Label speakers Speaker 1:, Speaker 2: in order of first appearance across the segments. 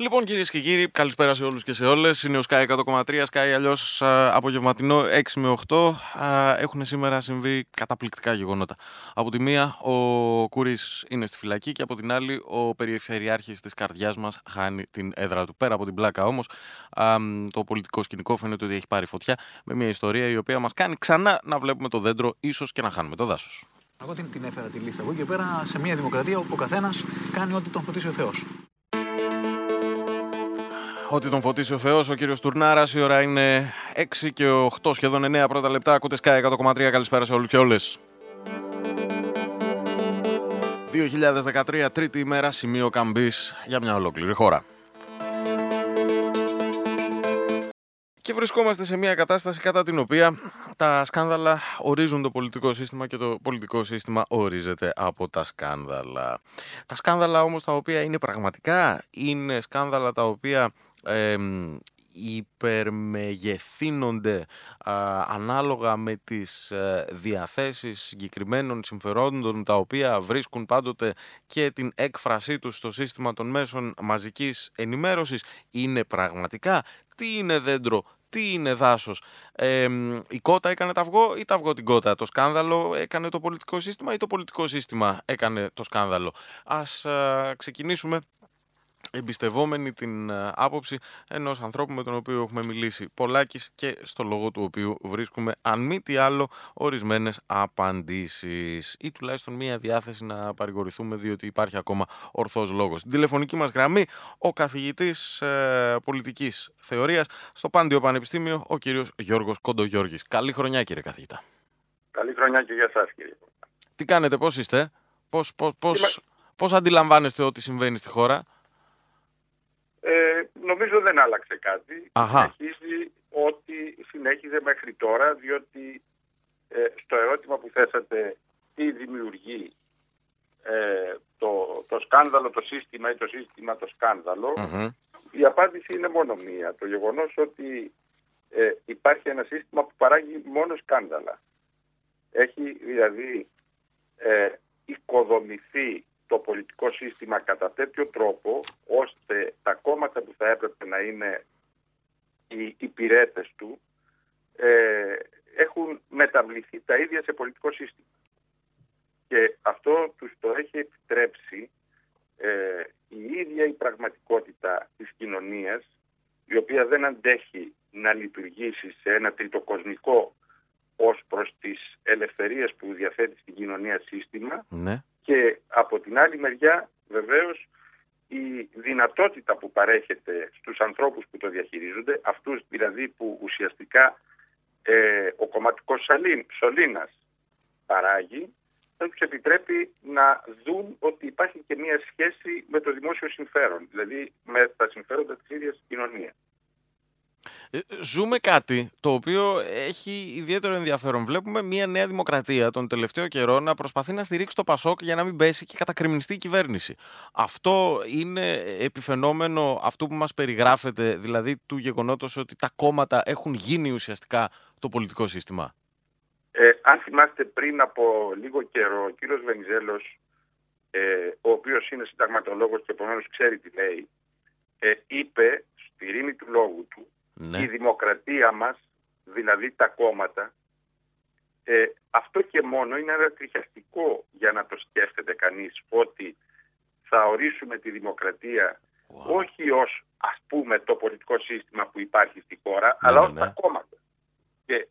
Speaker 1: Λοιπόν, κυρίες και κύριοι, καλησπέρα σε όλους και σε όλες. Είναι ο Sky 100,3, Sky αλλιώς απογευματινό 6 με 8. Έχουν σήμερα συμβεί καταπληκτικά γεγονότα. Από τη μία, ο Κούρης είναι στη φυλακή και από την άλλη, ο περιφερειάρχης της καρδιάς μας χάνει την έδρα του. Πέρα από την πλάκα όμως, το πολιτικό σκηνικό φαίνεται ότι έχει πάρει φωτιά με μια ιστορία η οποία μας κάνει ξανά να βλέπουμε το δέντρο, ίσως και να χάνουμε το δάσος.
Speaker 2: Εγώ την, την έφερα τη λίστα. Εγώ και πέρα σε μια δημοκρατία όπου ο καθένας κάνει ό,τι τον φωτίσει ο Θεός.
Speaker 1: Ότι τον φωτίσει ο Θεός, ο κύριος Τουρνάρας, η ώρα είναι 6 και 8 σχεδόν 9 πρώτα λεπτά, ακούτε Sky 100,3, καλησπέρα σε όλους και όλες. 2013, τρίτη ημέρα, σημείο καμπής για μια ολόκληρη χώρα. Και βρισκόμαστε σε μια κατάσταση κατά την οποία τα σκάνδαλα ορίζουν το πολιτικό σύστημα και το πολιτικό σύστημα ορίζεται από τα σκάνδαλα. Τα σκάνδαλα όμως τα οποία είναι πραγματικά, είναι σκάνδαλα τα οποία ε, υπερμεγεθύνονται ανάλογα με τις ε, διαθέσεις συγκεκριμένων συμφερόντων τα οποία βρίσκουν πάντοτε και την έκφρασή τους στο σύστημα των μέσων μαζικής ενημέρωσης είναι πραγματικά τι είναι δέντρο, τι είναι δάσος. Ε, η κότα έκανε τα αυγό ή τα αυγό την κότα; Το σκάνδαλο έκανε το πολιτικό σύστημα ή το πολιτικό σύστημα έκανε το σκάνδαλο; Ας ξεκινήσουμε εμπιστευόμενοι την ε, άποψη ενός ανθρώπου με τον οποίο έχουμε μιλήσει πολλάκις και στο λόγο του οποίου βρίσκουμε αν μη τι άλλο ορισμένες απαντήσεις ή τουλάχιστον μία διάθεση να παρηγορηθούμε διότι υπάρχει ακόμα ορθός λόγος. Στην τηλεφωνική μας γραμμή ο καθηγητής ε, πολιτικής θεωρίας στο Πάντιο Πανεπιστήμιο ο κύριος Γιώργος Κοντογιώργης. Καλή χρονιά κύριε καθηγητά.
Speaker 3: Καλή χρονιά και για σας κύριε.
Speaker 1: Τι κάνετε, πώς είστε, πώς, πώς, πώς, πώς αντιλαμβάνεστε ό,τι συμβαίνει στη χώρα;
Speaker 3: Ε, νομίζω δεν άλλαξε κάτι. Συνεχίζει ό,τι συνέχιζε μέχρι τώρα, διότι ε, στο ερώτημα που θέσατε τι δημιουργεί ε, το, το σκάνδαλο, το σύστημα ή το σύστημα το σκανδαλο η απάντηση είναι μόνο μία. Το γεγονός ότι ε, υπάρχει ένα σύστημα που παράγει μόνο σκάνδαλα. Έχει δηλαδή ε, οικοδομηθεί το πολιτικό σύστημα κατά τέτοιο τρόπο ώστε τα κόμματα που θα έπρεπε να είναι οι υπηρέτες του ε, έχουν μεταβληθεί τα ίδια σε πολιτικό σύστημα. Και αυτό τους το έχει επιτρέψει ε, η ίδια η πραγματικότητα της κοινωνίας η οποία δεν αντέχει να λειτουργήσει σε ένα τριτοκοσμικό ως προς τις ελευθερίες που διαθέτει στην κοινωνία σύστημα
Speaker 1: ναι.
Speaker 3: Και από την άλλη μεριά βεβαίως η δυνατότητα που παρέχεται στους ανθρώπους που το διαχειρίζονται, αυτούς δηλαδή που ουσιαστικά ε, ο κομματικός σωλήνας παράγει, θα τους επιτρέπει να δουν ότι υπάρχει και μία σχέση με το δημόσιο συμφέρον, δηλαδή με τα συμφέροντα της ίδιας κοινωνίας.
Speaker 1: Ε, ζούμε κάτι το οποίο έχει ιδιαίτερο ενδιαφέρον. Βλέπουμε μια νέα δημοκρατία τον τελευταίο καιρό να προσπαθεί να στηρίξει το Πασόκ για να μην πέσει και κατακριμνιστεί η κυβέρνηση. Αυτό είναι επιφαινόμενο αυτού που μας περιγράφεται, δηλαδή του γεγονότος ότι τα κόμματα έχουν γίνει ουσιαστικά το πολιτικό σύστημα;
Speaker 3: Ε, αν θυμάστε πριν από λίγο καιρό, ο κύριος Βενιζέλος, ε, ο οποίος είναι συνταγματολόγος και επομένως ξέρει τι λέει, ε, είπε στη ρήμη του λόγου του ναι. η δημοκρατία μας, δηλαδή τα κόμματα, ε, αυτό και μόνο είναι ένα τριχιαστικό για να το σκέφτεται κανείς ότι θα ορίσουμε τη δημοκρατία όχι ως ας πούμε το πολιτικό σύστημα που υπάρχει στη χώρα, ναι, αλλά ναι, ως τα κόμματα. Και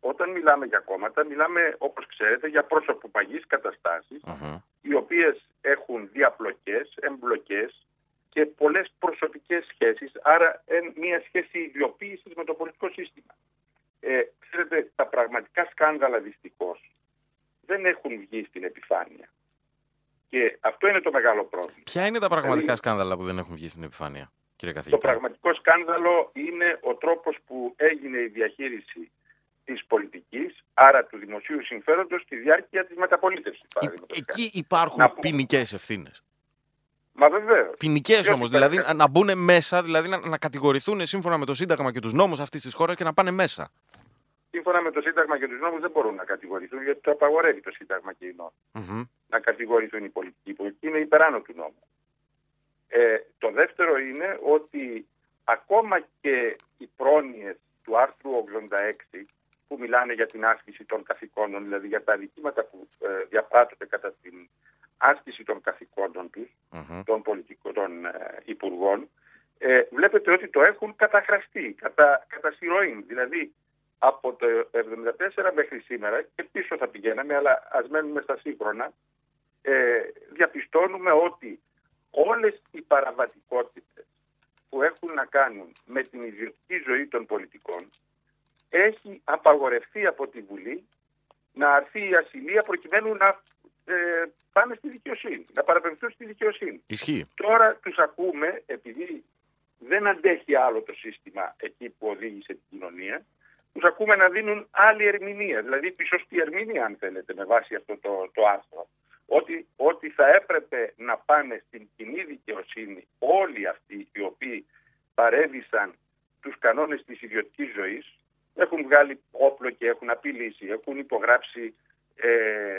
Speaker 3: όταν μιλάμε για κόμματα, μιλάμε όπως ξέρετε για πρόσωποπαγείς οι οποίες έχουν διαπλοκές, εμπλοκές, και πολλές προσωπικές σχέσεις, άρα μια σχέση ιδιοποίησης με το πολιτικό σύστημα. Ε, ξέρετε, τα πραγματικά σκάνδαλα δυστυχώς δεν έχουν βγει στην επιφάνεια. Και αυτό είναι το μεγάλο πρόβλημα.
Speaker 1: Ποια είναι τα πραγματικά δηλαδή, σκάνδαλα που δεν έχουν βγει στην επιφάνεια, κύριε καθηγητά;
Speaker 3: Το πραγματικό σκάνδαλο είναι ο τρόπος που έγινε η διαχείριση της πολιτικής, άρα του δημοσίου συμφέροντος, στη διάρκεια της μεταπολίτευσης.
Speaker 1: Εκεί υπάρχουν ποινικές ευθύνες.
Speaker 3: Μα βεβαίως.
Speaker 1: Ποινικές όμως, δηλαδή να μπουν μέσα, δηλαδή να, να κατηγορηθούν σύμφωνα με το Σύνταγμα και τους νόμους αυτής της χώρας και να πάνε μέσα.
Speaker 3: Σύμφωνα με το Σύνταγμα και τους νόμους δεν μπορούν να κατηγορηθούν γιατί το απαγορεύει το Σύνταγμα και οι νόμοι. Να κατηγορηθούν οι πολιτικοί. Οι πολιτικοί είναι υπεράνω του νόμου. Ε, το το δεύτερο είναι ότι ακόμα και οι πρόνοιες του άρθρου 86 που μιλάνε για την άσκηση των καθηκόντων, δηλαδή για τα αδικήματα που ε, διαπράττονται κατά την άσκηση των καθηκόντων τους, των πολιτικών των ε, υπουργών, ε, βλέπετε ότι το έχουν καταχραστεί, κατά, κατά Δηλαδή, από το 1974 μέχρι σήμερα, και πίσω θα πηγαίναμε, αλλά ας μένουμε στα σύγχρονα, ε, διαπιστώνουμε ότι όλες οι παραβατικότητες που έχουν να κάνουν με την ιδιωτική ζωή των πολιτικών έχει απαγορευτεί από τη Βουλή να αρθεί η ασυλία προκειμένου να ε, πάνε στη δικαιοσύνη, να παραπεμφθούν στη δικαιοσύνη.
Speaker 1: Ισχύει.
Speaker 3: Τώρα τους ακούμε, επειδή δεν αντέχει άλλο το σύστημα εκεί που οδήγησε την κοινωνία, τους ακούμε να δίνουν άλλη ερμηνεία, δηλαδή τη σωστή ερμηνεία αν θέλετε με βάση αυτό το, το άρθρο. Ότι, ότι θα έπρεπε να πάνε στην κοινή δικαιοσύνη όλοι αυτοί οι οποίοι παρέβησαν τους κανόνες της ιδιωτικής ζωής, έχουν βγάλει όπλο και έχουν απειλήσει, έχουν υπογράψει ε, ε,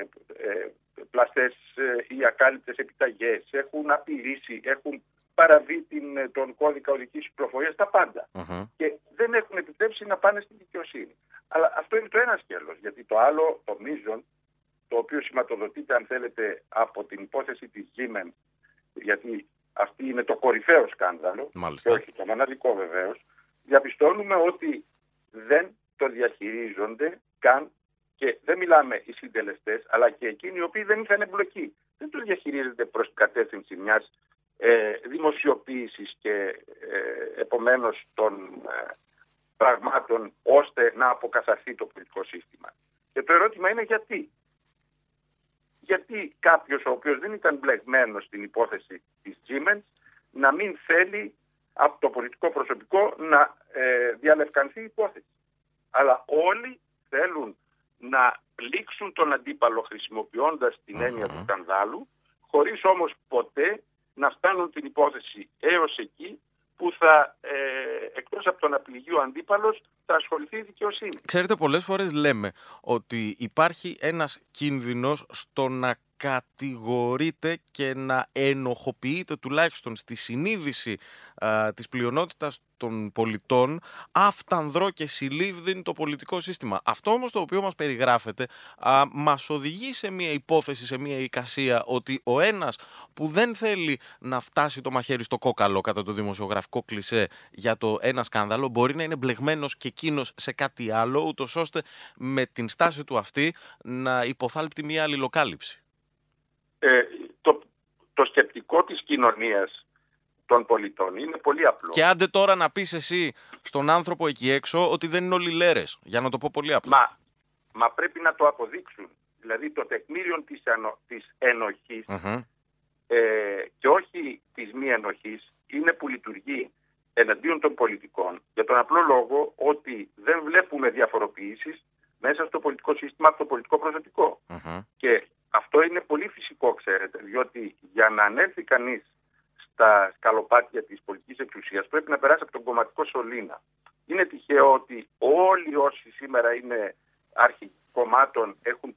Speaker 3: πλαστές ε, ή ακάλυπτες επιταγές, έχουν απειλήσει, έχουν παραβεί την, τον κώδικα οδικής κυκλοφορίας, τα παντα Και δεν έχουν επιτρέψει να πάνε στην δικαιοσύνη. Αλλά αυτό είναι το ένα σκέλος, γιατί το άλλο, το μείζον, το οποίο σηματοδοτείται αν θέλετε από την υπόθεση της Siemens, γιατί αυτή είναι το κορυφαίο σκάνδαλο,
Speaker 1: Μάλιστα.
Speaker 3: και όχι το μοναδικό βεβαίως, διαπιστώνουμε ότι δεν το διαχειρίζονται καν και δεν μιλάμε οι συντελεστές, αλλά και εκείνοι οι οποίοι δεν είχαν εμπλοκή. Δεν το διαχειρίζεται προς την κατεύθυνση μιας ε, δημοσιοποίησης και ε, επομένως των ε, πραγμάτων ώστε να αποκαθαρθεί το πολιτικό σύστημα. Και το ερώτημα είναι γιατί. Γιατί κάποιος ο οποίος δεν ήταν μπλεγμένος στην υπόθεση της Siemens να μην θέλει από το πολιτικό προσωπικό να ε, διαλευκανθεί η υπόθεση. Αλλά όλοι θέλουν να πλήξουν τον αντίπαλο χρησιμοποιώντας την έννοια του σκανδάλου, χωρίς όμως ποτέ να φτάνουν την υπόθεση έως εκεί που θα, ε, εκτός από τον απειληγεί ο αντίπαλος, θα ασχοληθεί η δικαιοσύνη.
Speaker 1: Ξέρετε, πολλές φορές λέμε ότι υπάρχει ένας κίνδυνος στο να κατηγορείται και να ενοχοποιείται τουλάχιστον στη συνείδηση α, της πλειονότητας των πολιτών αυτανδρό και συλλήβδιν το πολιτικό σύστημα. Αυτό όμως το οποίο μας περιγράφεται α, μας οδηγεί σε μια υπόθεση, σε μια εικασία ότι ο ένας που δεν θέλει να φτάσει το μαχαίρι στο κόκαλο κατά το δημοσιογραφικό κλισέ για το ένα σκάνδαλο μπορεί να είναι μπλεγμένος και εκείνος σε κάτι άλλο ούτως ώστε με την στάση του αυτή να υποθάλπτει μια αλληλοκάλυψη.
Speaker 3: Ε, το, το σκεπτικό της κοινωνίας των πολιτών είναι πολύ απλό.
Speaker 1: Και άντε τώρα να πεις εσύ στον άνθρωπο εκεί έξω ότι δεν είναι όλοι λέρες, για να το πω πολύ απλά.
Speaker 3: Μα, μα πρέπει να το αποδείξουν. Δηλαδή το τεκμήριο της, ενο, της ενοχης ε, και όχι της μη ενοχής είναι που λειτουργεί εναντίον των πολιτικών για τον απλό λόγο ότι δεν βλέπουμε διαφοροποιήσεις μέσα στο πολιτικό σύστημα από το πολιτικό Και αυτό είναι πολύ φυσικό, ξέρετε, διότι για να ανέλθει κανείς στα σκαλοπάτια της πολιτικής εξουσίας πρέπει να περάσει από τον κομματικό σωλήνα. Είναι τυχαίο ότι όλοι όσοι σήμερα είναι αρχικομάτων έχουν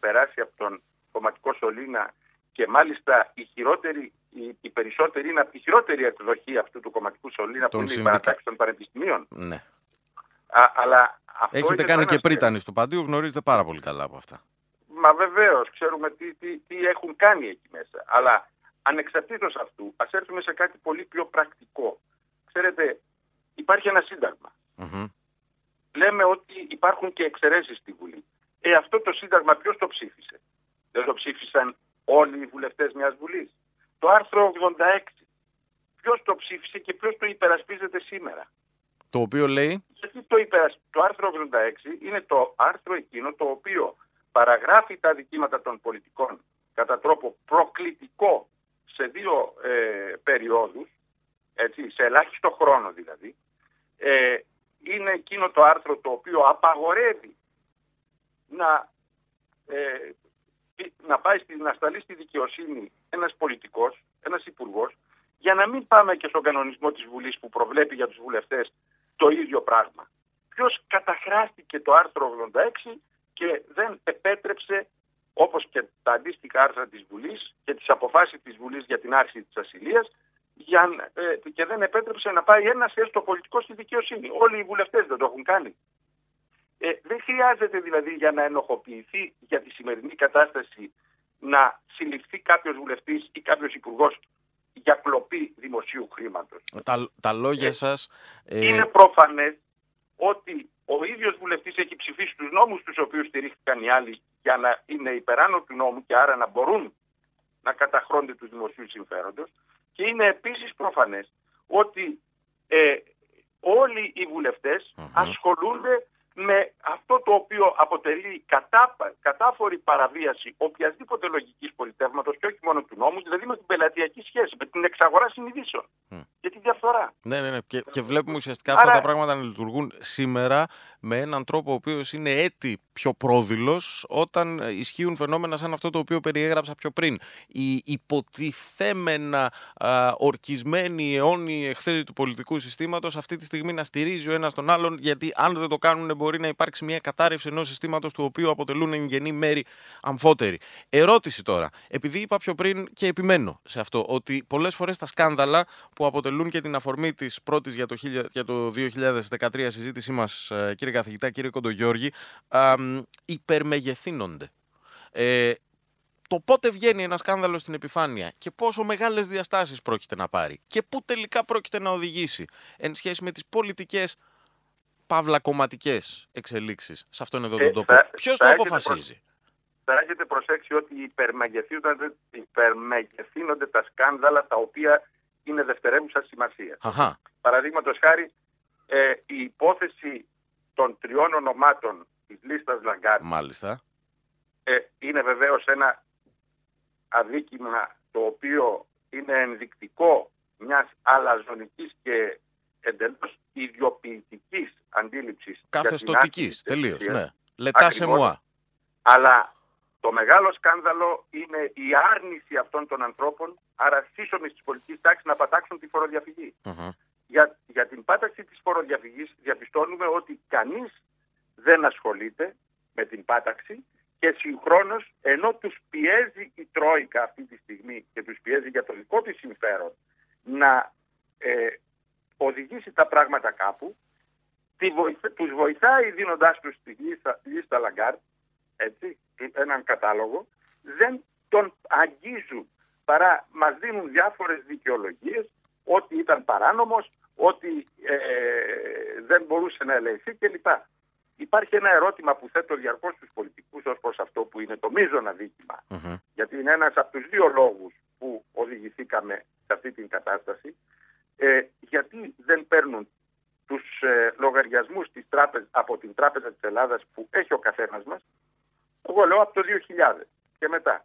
Speaker 3: περάσει από τον κομματικό σωλήνα και μάλιστα η χειρότερη, η, η περισσότερη είναι από τη χειρότερη εκδοχή αυτού του κομματικού σωλήνα που είναι η παρατάξη των πανεπιστημίων.
Speaker 1: Ναι.
Speaker 3: Α, αλλά αυτό
Speaker 1: Έχετε κάνει και πρίτανη στο Παντίου, γνωρίζετε πάρα πολύ καλά από αυτά.
Speaker 3: Μα βεβαίως, ξέρουμε τι, τι, τι έχουν κάνει εκεί μέσα. Αλλά ανεξαρτήτως αυτού, ας έρθουμε σε κάτι πολύ πιο πρακτικό. Ξέρετε, υπάρχει ένα Λέμε ότι υπάρχουν και εξαιρέσεις στη Βουλή. Ε, αυτό το σύνταγμα ποιος το ψήφισε; Δεν το ψήφισαν όλοι οι βουλευτές μιας Βουλής. Το άρθρο 86. Ποιος το ψήφισε και ποιος το υπερασπίζεται σήμερα;
Speaker 1: Το οποίο λέει...
Speaker 3: Γιατί το, το άρθρο 86 είναι το άρθρο εκείνο το οποίο παραγράφει τα δικήματα των πολιτικών κατά τρόπο προκλητικό σε δύο ε, περιόδους, έτσι, σε ελάχιστο χρόνο δηλαδή, ε, είναι εκείνο το άρθρο το οποίο απαγορεύει να, ε, να πάει στη, να σταλεί στη δικαιοσύνη ένας πολιτικός, ένας υπουργός, για να μην πάμε και στον κανονισμό της Βουλής που προβλέπει για τους βουλευτές το ίδιο πράγμα. Ποιος καταχράστηκε το άρθρο 86 και δεν επέτρεψε όπως και τα αντίστοιχα άρθρα της Βουλής και τις αποφάσεις της Βουλής για την άρση της ασυλίας για, ε, και δεν επέτρεψε να πάει ένας έστω πολιτικό στη δικαιοσύνη. Όλοι οι βουλευτές δεν το έχουν κάνει. Ε, δεν χρειάζεται δηλαδή για να ενοχοποιηθεί για τη σημερινή κατάσταση να συλληφθεί κάποιος βουλευτής ή κάποιος υπουργός για κλοπή δημοσίου χρήματος.
Speaker 1: Τα, τα λόγια ε, σας.
Speaker 3: Ε... Είναι προφανές ότι ο ίδιος βουλευτής έχει ψηφίσει τους νόμους τους οποίους στηρίχθηκαν οι άλλοι για να είναι υπεράνω του νόμου και άρα να μπορούν να καταχρώνται τους δημοσίους συμφέροντος. Και είναι επίσης προφανές ότι ε, όλοι οι βουλευτες ασχολούνται με αυτό το οποίο αποτελεί κατά, κατάφορη παραβίαση οποιασδήποτε λογικής πολιτεύματος και όχι μόνο του νόμου, δηλαδή με την πελατειακή σχέση, με την εξαγορά συνειδήσεων mm. και τη διαφθορά.
Speaker 1: Ναι, ναι, ναι. Και, και βλέπουμε ουσιαστικά Άρα... αυτά τα πράγματα να λειτουργούν σήμερα με έναν τρόπο ο οποίος είναι έτη πιο πρόδειλος όταν ισχύουν φαινόμενα σαν αυτό το οποίο περιέγραψα πιο πριν. Οι υποτιθέμενα α, ορκισμένοι αιώνιοι εχθροί του πολιτικού συστήματος αυτή τη στιγμή να στηρίζει ο ένας τον άλλον γιατί αν δεν το κάνουν μπορεί να υπάρξει μια κατάρρευση ενός συστήματος του οποίου αποτελούν γενή μέρη αμφότεροι. Ερώτηση τώρα, επειδή είπα πιο πριν και επιμένω σε αυτό, ότι πολλές φορές τα σκάνδαλα που αποτελούν και την αφορμή της πρώτης για το, για το 2013 συζήτησή μας, ε, κύριε καθηγητά, κύριε Κοντογιώργη, υπερμεγεθύνονται. Ε, το πότε βγαίνει ένα σκάνδαλο στην επιφάνεια και πόσο μεγάλες διαστάσεις πρόκειται να πάρει και πού τελικά πρόκειται να οδηγήσει εν σχέση με τις πολιτικές παύλα κομματικές εξελίξεις σε αυτόν εδώ τον ε, τόπο. Ποιος το αποφασίζει;
Speaker 3: Θα έχετε προσέξει ότι υπερμεγεθύνονται, υπερμεγεθύνονται τα σκάνδαλα τα οποία είναι δευτερεύουσα σημασία. Παραδείγματος χάρη, ε, η υπόθεση των τριών ονομάτων της λίστας Λαγκάρντ
Speaker 1: Μάλιστα.
Speaker 3: Ε, είναι βεβαίως ένα αδίκημα το οποίο είναι ενδεικτικό μιας αλαζονικής και εντελώς ιδιοποιητικής αντίληψης.
Speaker 1: Καθεστοτικής, τελείως, ναι. Λετά σε μουά.
Speaker 3: Αλλά το μεγάλο σκάνδαλο είναι η άρνηση αυτών των ανθρώπων, άρα σύσσωμης της πολιτικής τάξης, να πατάξουν τη φοροδιαφυγή. Για, για την πάταξη της φοροδιαφυγής διαπιστώνουμε ότι κανείς δεν ασχολείται με την πάταξη και συγχρόνως ενώ τους πιέζει η Τρόικα αυτή τη στιγμή και τους πιέζει για το δικό της συμφέρον να ε, οδηγήσει τα πράγματα κάπου, τη βοηθά, τους βοηθάει δίνοντάς τους τη λίστα, λίστα Λαγκάρντ, έτσι, έναν κατάλογο, δεν τον αγγίζουν παρά μας δίνουν διάφορες δικαιολογίες ότι ήταν παράνομος, ότι ε, δεν μπορούσε να ελεγχθεί κλπ. Υπάρχει ένα ερώτημα που θέτω διαρκώς στους πολιτικούς ως προς αυτό που είναι το μείζον αδίκημα. Γιατί είναι ένας από τους δύο λόγους που οδηγηθήκαμε σε αυτή την κατάσταση. Ε, γιατί δεν παίρνουν τους ε, λογαριασμούς της τράπεζα, από την Τράπεζα της Ελλάδας που έχει ο καθένας μας, εγώ λέω από το 2000 και μετά.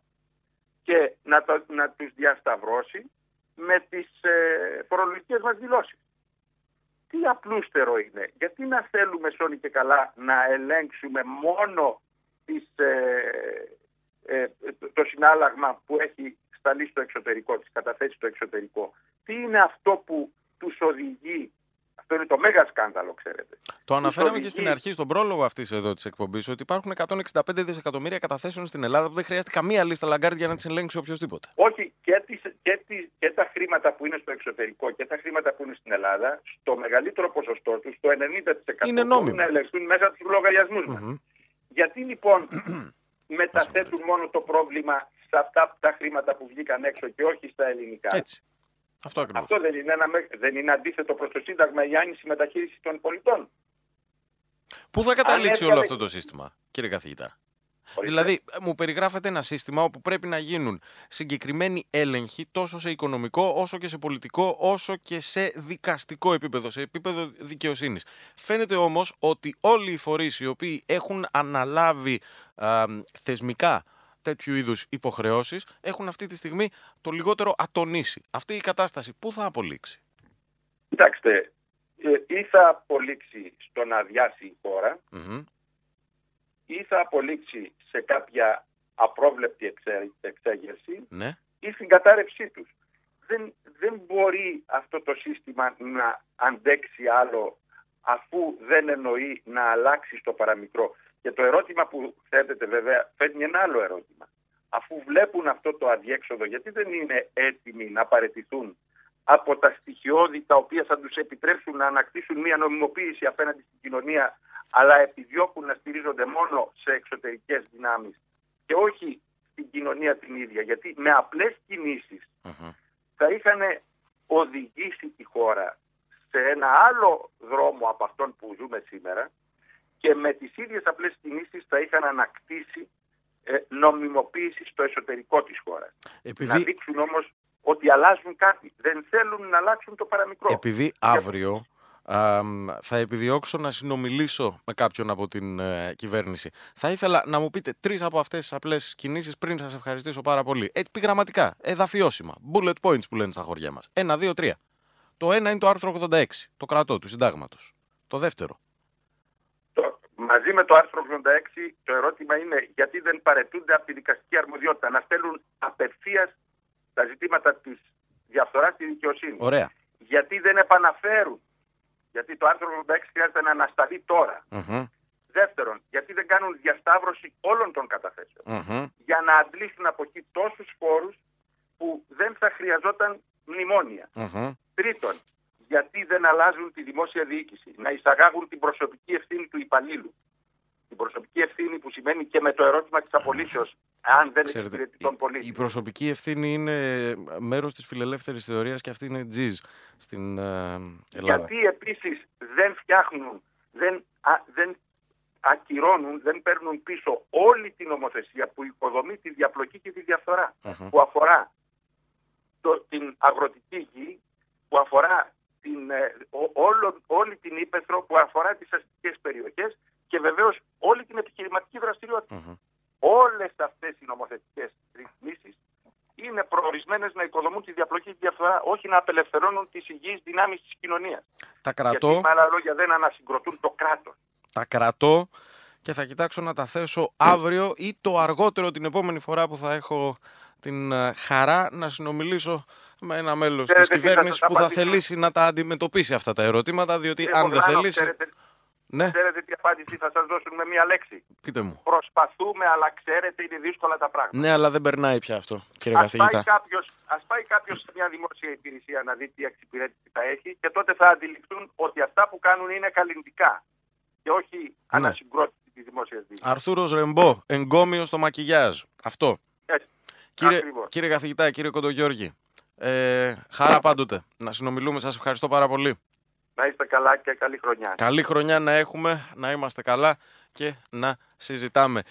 Speaker 3: Και να, το, να τους διασταυρώσει με τις ε, φορολογικές μας δηλώσεις τι απλούστερο είναι. Γιατί να θέλουμε σώνει και καλά να ελέγξουμε μόνο τις, ε, ε, το συνάλλαγμα που έχει σταλεί στο εξωτερικό, τις καταθέσεις στο εξωτερικό. Τι είναι αυτό που τους οδηγεί αυτό είναι το μέγα σκάνδαλο, ξέρετε.
Speaker 1: Το αναφέραμε και στην αρχή, στον πρόλογο αυτής εδώ της εκπομπής, ότι υπάρχουν 165 δισεκατομμύρια καταθέσεων στην Ελλάδα που δεν χρειάζεται καμία λίστα λαγκάρτ για να τις ελέγξει οποιοδήποτε.
Speaker 3: Όχι, και, τις, και, τις, και τα χρήματα που είναι στο εξωτερικό και τα χρήματα που είναι στην Ελλάδα, στο μεγαλύτερο ποσοστό τους, στο 90% είναι μπορούν να ελεγχθούν μέσα από τους λογαριασμούς μας. Γιατί λοιπόν μεταθέτουν μόνο το πρόβλημα σε αυτά τα χρήματα που βγήκαν έξω και όχι στα ελληνικά.
Speaker 1: Έτσι. Αυτό,
Speaker 3: Αυτό δεν, είναι ένα, δεν είναι αντίθετο προς το Σύνταγμα η άνηση μεταχείρισης των πολιτών.
Speaker 1: Πού θα καταλήξει όλο αυτό το σύστημα, κύριε καθηγητά; Δηλαδή, μου περιγράφεται ένα σύστημα όπου πρέπει να γίνουν συγκεκριμένοι έλεγχοι τόσο σε οικονομικό, όσο και σε πολιτικό, όσο και σε δικαστικό επίπεδο, σε επίπεδο δικαιοσύνης. Φαίνεται όμως ότι όλοι οι φορείς οι οποίοι έχουν αναλάβει α, θεσμικά τέτοιου είδους υποχρεώσεις έχουν αυτή τη στιγμή το λιγότερο ατονίσει. Αυτή η κατάσταση πού θα απολύξει;
Speaker 3: Κοιτάξτε, ε, ή θα απολύξει στο να αδειάσει η χώρα ή θα απολύξει σε κάποια απρόβλεπτη εξέγερση ναι. ή στην κατάρρευσή τους. Δεν, δεν μπορεί αυτό το σύστημα να αντέξει άλλο αφού δεν εννοεί να αλλάξει στο παραμικρό. Και το ερώτημα που θέτεται βέβαια φέρνει ένα άλλο ερώτημα. Αφού βλέπουν αυτό το αδιέξοδο, γιατί δεν είναι έτοιμοι να παρετηθούν από τα στοιχειώδη τα οποία θα τους επιτρέψουν να ανακτήσουν μια νομιμοποίηση απέναντι στην κοινωνία αλλά επιδιώκουν να στηρίζονται μόνο σε εξωτερικές δυνάμεις και όχι στην κοινωνία την ίδια. Γιατί με απλές θα είχαν οδηγήσει τη χώρα σε ένα άλλο δρόμο από αυτόν που ζούμε σήμερα και με τις ίδιες απλές κινήσεις θα είχαν ανακτήσει ε, νομιμοποίηση στο εσωτερικό της χώρας. Να δείξουν όμως ότι αλλάζουν κάτι. Δεν θέλουν να αλλάξουν το παραμικρό.
Speaker 1: Επειδή αύριο θα επιδιώξω να συνομιλήσω με κάποιον από την ε, κυβέρνηση. Θα ήθελα να μου πείτε τρεις από αυτές τις απλές κινήσεις πριν σας ευχαριστήσω πάρα πολύ. Ε, επιγραμματικά, εδαφιώσιμα, bullet points που λένε στα χωριά μας. Ένα, δύο, τρία. Το ένα είναι το άρθρο 86, το κρατό του συντάγματος. Το δεύτερο.
Speaker 3: Το, μαζί με το άρθρο 86, το ερώτημα είναι γιατί δεν παρετούνται από τη δικαστική αρμοδιότητα να στέλνουν απευθείας τα ζητήματα της διαφθοράς στη δικαιοσύνη.
Speaker 1: Ωραία.
Speaker 3: Γιατί δεν επαναφέρουν. Γιατί το άρθρο 86 χρειάζεται να ανασταλεί Δεύτερον, γιατί δεν κάνουν διασταύρωση όλων των καταθεσεων για να αντλήσουν από εκεί τόσους φόρους που δεν θα χρειαζόταν Τρίτον, γιατί δεν αλλάζουν τη δημόσια διοίκηση, να εισαγάγουν την προσωπική ευθύνη του υπαλλήλου. Την προσωπική ευθύνη που σημαίνει και με το ερώτημα της απολύσεως αν δεν Ξέρετε, τον πολίτη.
Speaker 1: Η προσωπική ευθύνη είναι μέρος της φιλελεύθερης θεωρίας και αυτή είναι τζιζ στην ε, Ελλάδα.
Speaker 3: Γιατί επίσης δεν φτιάχνουν, δεν, δεν ακυρώνουν, δεν παίρνουν πίσω όλη την νομοθεσία που οικοδομεί τη διαπλοκή και τη διαφθορα που αφορά το, την αγροτική γη, που αφορά την, ε, όλο, όλη την ύπεθρο, που αφορά τις αστικές περιοχές και βεβαίως όλη την επιχειρηματική δραστηριότητα. Όλες αυτές οι νομοθετικές ρυθμίσεις είναι προορισμένες να οικοδομούν τη διαπλοκή και τη διαφθορά, όχι να απελευθερώνουν τις υγιείς δυνάμεις της κοινωνίας.
Speaker 1: Τα κρατώ.
Speaker 3: Γιατί με άλλα λόγια δεν ανασυγκροτούν το κράτος.
Speaker 1: Τα κρατώ και θα κοιτάξω να τα θέσω αύριο ή το αργότερο την επόμενη φορά που θα έχω την ε, χαρά να συνομιλήσω με ένα μέλος της κυβέρνησης που θα θελήσει να τα αντιμετωπίσει αυτά τα ερωτήματα, διότι αν δεν θελήσει...
Speaker 3: Ναι. Ξέρετε τι απάντηση θα σας δώσουν με μία λέξη.
Speaker 1: Πείτε μου.
Speaker 3: Προσπαθούμε, αλλά ξέρετε είναι δύσκολα τα πράγματα.
Speaker 1: Ναι, αλλά δεν περνάει πια αυτό, κύριε ας καθηγητά.
Speaker 3: Α πάει κάποιος σε μια δημόσια υπηρεσία να δει τι εξυπηρέτηση θα έχει και τότε θα αντιληφθούν ότι αυτά που κάνουν είναι καλλιντικά και όχι ναι. ανασυγκρότηση της δημόσιας διοίκηση.
Speaker 1: Αρθούρος Ρεμπό, εγκόμιος στο μακιγιάζ. Αυτό. Έτσι. Κύριε, κύριε καθηγητά, κύριε Κοντογιώργη, ε, χαρά πάντοτε. Να συνομιλούμε. Σας ευχαριστώ πάρα πολύ.
Speaker 3: Να είστε καλά και καλή χρονιά.
Speaker 1: Καλή χρονιά να έχουμε, να είμαστε καλά και να συζητάμε.